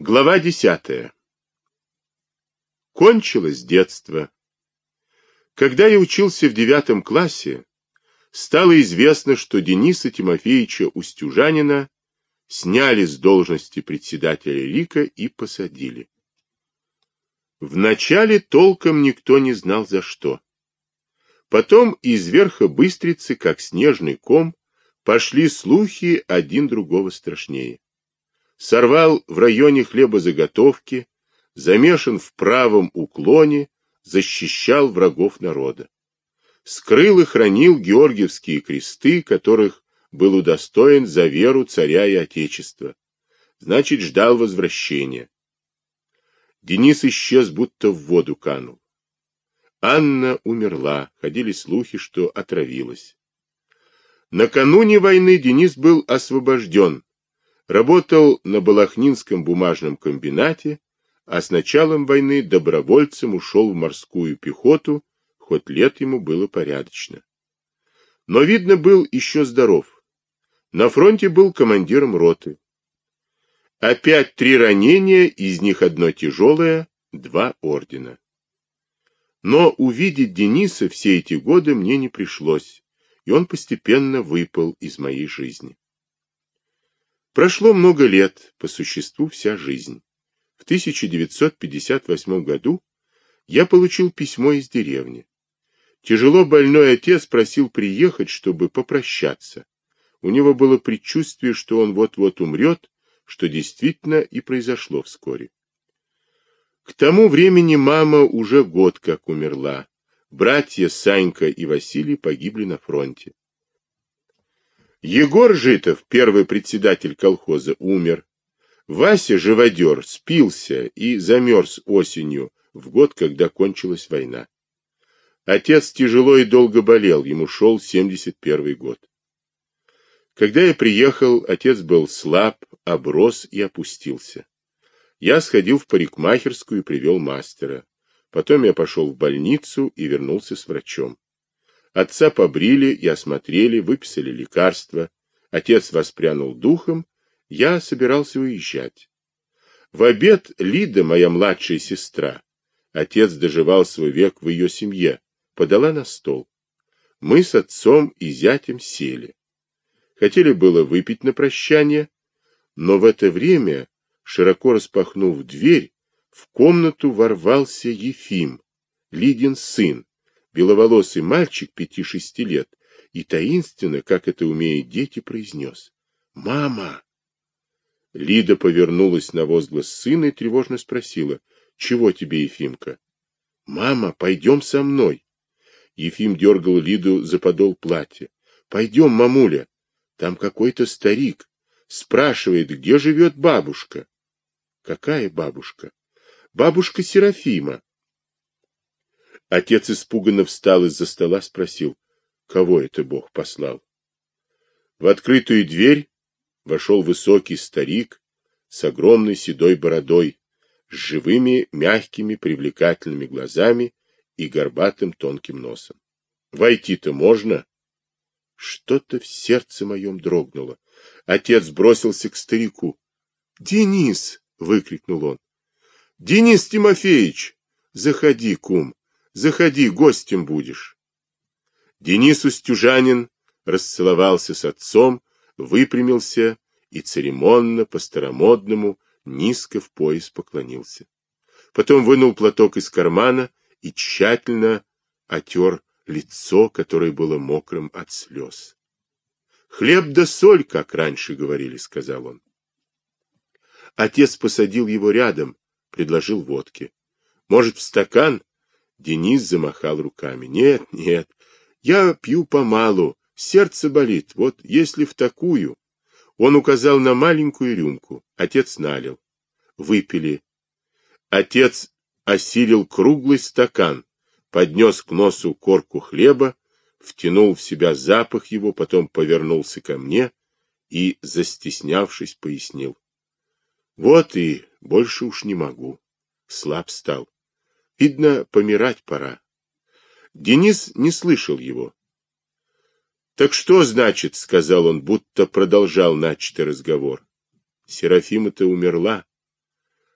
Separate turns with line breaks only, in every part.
Глава десятая. Кончилось детство. Когда я учился в девятом классе, стало известно, что Дениса Тимофеевича Устюжанина сняли с должности председателя РИКа и посадили. Вначале толком никто не знал за что. Потом из верха Быстрицы, как снежный ком, пошли слухи один другого страшнее сорвал в районе хлебозаготовки, замешан в правом уклоне, защищал врагов народа. Скрыл и хранил георгиевские кресты, которых был удостоен за веру царя и отечества. Значит, ждал возвращения. Денис исчез, будто в воду канул. Анна умерла, ходили слухи, что отравилась. Накануне войны Денис был освобожден, Работал на Балахнинском бумажном комбинате, а с началом войны добровольцем ушел в морскую пехоту, хоть лет ему было порядочно. Но, видно, был еще здоров. На фронте был командиром роты. Опять три ранения, из них одно тяжелое, два ордена. Но увидеть Дениса все эти годы мне не пришлось, и он постепенно выпал из моей жизни. Прошло много лет, по существу вся жизнь. В 1958 году я получил письмо из деревни. Тяжело больной отец просил приехать, чтобы попрощаться. У него было предчувствие, что он вот-вот умрет, что действительно и произошло вскоре. К тому времени мама уже год как умерла. Братья Санька и Василий погибли на фронте. Егор Житов, первый председатель колхоза, умер. Вася Живодер спился и замерз осенью, в год, когда кончилась война. Отец тяжело и долго болел, ему шел 71 год. Когда я приехал, отец был слаб, оброс и опустился. Я сходил в парикмахерскую и привел мастера. Потом я пошел в больницу и вернулся с врачом. Отца побрили и осмотрели, выписали лекарства. Отец воспрянул духом, я собирался уезжать. В обед Лида, моя младшая сестра, отец доживал свой век в ее семье, подала на стол. Мы с отцом и зятем сели. Хотели было выпить на прощание, но в это время, широко распахнув дверь, в комнату ворвался Ефим, Лидин сын, беловолосый мальчик пяти-шести лет, и таинственно, как это умеют дети, произнес. «Мама!» Лида повернулась на возглас сына и тревожно спросила. «Чего тебе, Ефимка?» «Мама, пойдем со мной!» Ефим дергал Лиду за подол платья. «Пойдем, мамуля, там какой-то старик. Спрашивает, где живет бабушка?» «Какая бабушка?» «Бабушка Серафима. Отец испуганно встал из-за стола, спросил, кого это Бог послал. В открытую дверь вошел высокий старик с огромной седой бородой, с живыми, мягкими, привлекательными глазами и горбатым тонким носом. Войти-то можно? Что-то в сердце моем дрогнуло. Отец бросился к старику. «Денис!» — выкрикнул он. «Денис Тимофеевич! Заходи, кум!» Заходи, гостем будешь. Денис Устюжанин расцеловался с отцом, выпрямился и церемонно, по-старомодному, низко в пояс поклонился. Потом вынул платок из кармана и тщательно отер лицо, которое было мокрым от слез. «Хлеб да соль, как раньше говорили», — сказал он. Отец посадил его рядом, предложил водки. «Может, в стакан?» Денис замахал руками. Нет, нет, я пью помалу, сердце болит, вот если в такую. Он указал на маленькую рюмку. Отец налил. Выпили. Отец осилил круглый стакан, поднес к носу корку хлеба, втянул в себя запах его, потом повернулся ко мне и, застеснявшись, пояснил. Вот и больше уж не могу. Слаб стал. Видно, помирать пора. Денис не слышал его. «Так что значит?» — сказал он, будто продолжал начатый разговор. «Серафима-то умерла.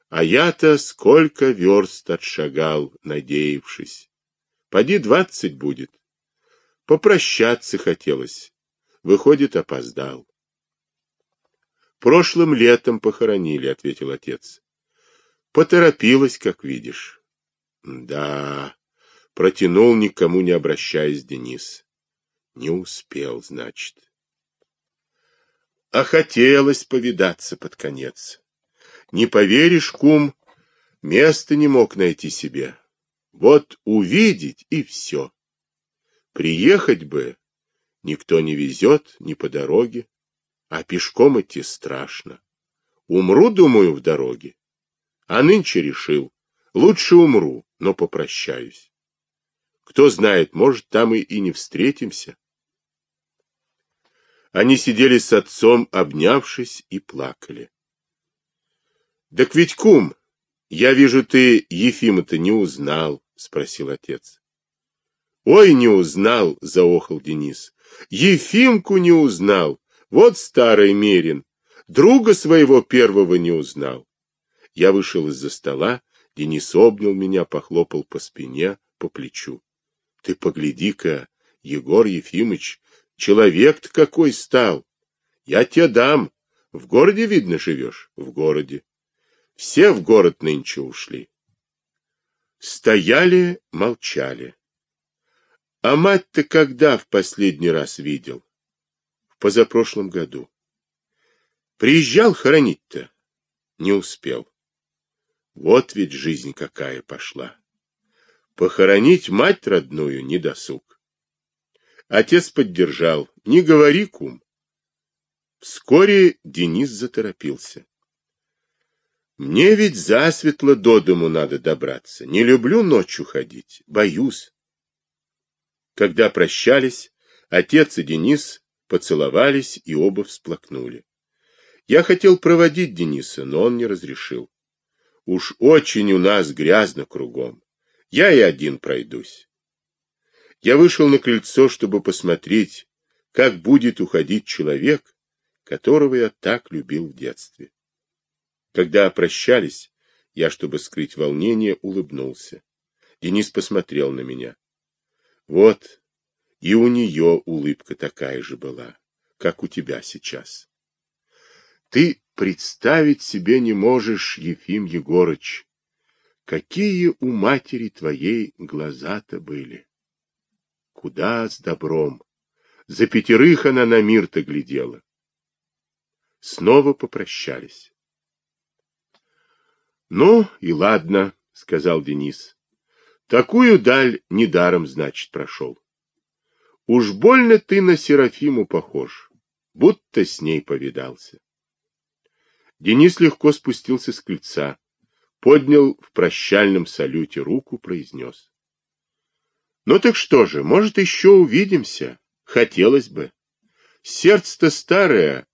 А я-то сколько верст отшагал, надеявшись. Поди двадцать будет. Попрощаться хотелось. Выходит, опоздал. Прошлым летом похоронили, ответил отец. Поторопилась, как видишь. Да, протянул никому не обращаясь Денис. Не успел, значит. А хотелось повидаться под конец. Не поверишь, кум, места не мог найти себе. Вот увидеть и все. Приехать бы никто не везет ни по дороге, а пешком идти страшно. Умру, думаю, в дороге. А нынче решил, лучше умру, но попрощаюсь. Кто знает, может, там и, и не встретимся. Они сидели с отцом, обнявшись, и плакали. — Так ведь, кум, я вижу, ты Ефима-то не узнал, — спросил отец. — Ой, не узнал, — заохал Денис. — Ефимку не узнал. Вот старый Мерин. Друга своего первого не узнал. Я вышел из-за стола, Денис обнял меня, похлопал по спине, по плечу. — Ты погляди-ка, Егор Ефимыч, человек-то какой стал. Я тебе дам. В городе, видно, живешь? В городе. Все в город нынче ушли. Стояли, молчали. А мать-то когда в последний раз видел? В позапрошлом году. Приезжал хоронить-то? Не успел. Вот ведь жизнь какая пошла. Похоронить мать родную не досуг. Отец поддержал. Не говори, кум. Вскоре Денис заторопился. Мне ведь засветло до дому надо добраться. Не люблю ночью ходить, боюсь. Когда прощались, отец и Денис поцеловались и оба всплакнули. Я хотел проводить Дениса, но он не разрешил. Уж очень у нас грязно кругом. Я и один пройдусь. Я вышел на крыльцо, чтобы посмотреть, как будет уходить человек, которого я так любил в детстве. Когда прощались, я, чтобы скрыть волнение, улыбнулся. Денис посмотрел на меня. Вот, и у нее улыбка такая же была, как у тебя сейчас. Ты представить себе не можешь, Ефим Егорыч, какие у матери твоей глаза-то были. Куда с добром? За пятерых она на мир-то глядела. Снова попрощались. Ну и ладно, сказал Денис. Такую даль недаром, значит, прошел. Уж больно ты на Серафиму похож, будто с ней повидался. Денис легко спустился с крыльца, поднял в прощальном салюте руку, произнес. Ну так что же, может, еще увидимся? Хотелось бы. Сердце-то старое,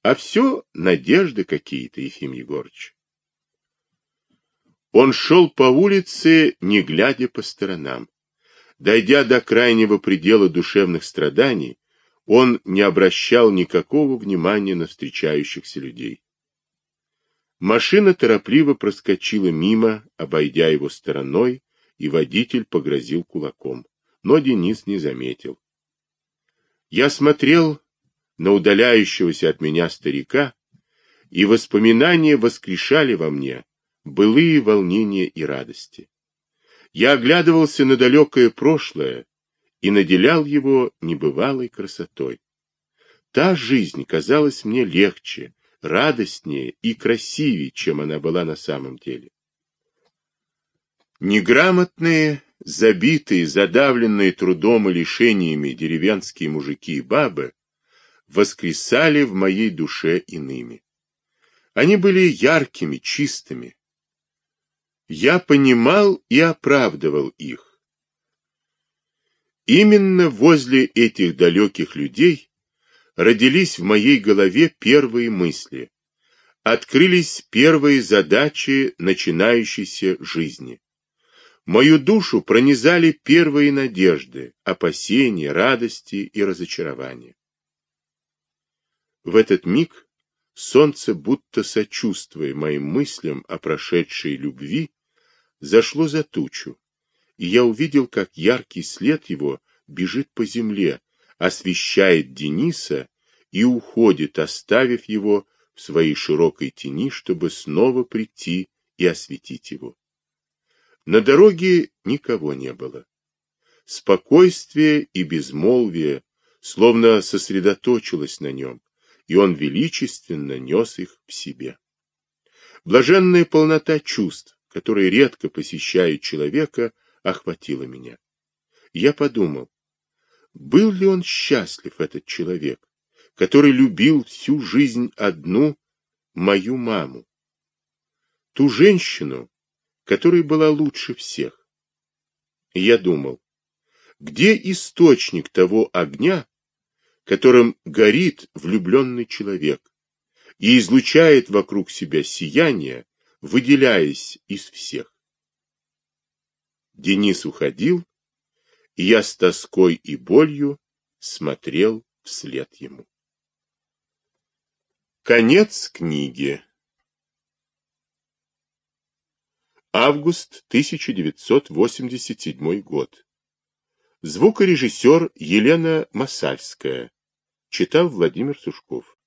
а все надежды какие-то, Ефим Егорыч. Он шел по улице, не глядя по сторонам. Дойдя до крайнего предела душевных страданий, он не обращал никакого внимания на встречающихся людей. Машина торопливо проскочила мимо, обойдя его стороной, и водитель погрозил кулаком. Но Денис не заметил. Я смотрел на удаляющегося от меня старика, и воспоминания воскрешали во мне былые волнения и радости. Я оглядывался на далекое прошлое и наделял его небывалой красотой. Та жизнь казалась мне легче, радостнее и красивее, чем она была на самом деле. Неграмотные, забитые, задавленные трудом и лишениями деревенские мужики и бабы воскресали в моей душе иными. Они были яркими, чистыми, я понимал и оправдывал их. Именно возле этих далеких людей родились в моей голове первые мысли, открылись первые задачи начинающейся жизни. Мою душу пронизали первые надежды, опасения, радости и разочарования. В этот миг солнце, будто сочувствуя моим мыслям о прошедшей любви, зашло за тучу, и я увидел, как яркий след его бежит по земле, освещает Дениса и уходит, оставив его в своей широкой тени, чтобы снова прийти и осветить его. На дороге никого не было. Спокойствие и безмолвие словно сосредоточилось на нем, и он величественно нес их в себе. Блаженная полнота чувств, которая редко посещает человека, охватила меня. Я подумал, был ли он счастлив, этот человек, который любил всю жизнь одну, мою маму, ту женщину, которая была лучше всех. Я думал, где источник того огня, которым горит влюбленный человек и излучает вокруг себя сияние, выделяясь из всех? Денис уходил, я с тоской и болью смотрел вслед ему. Конец книги. Август 1987 год. Звукорежиссер Елена Масальская. Читал Владимир Сушков.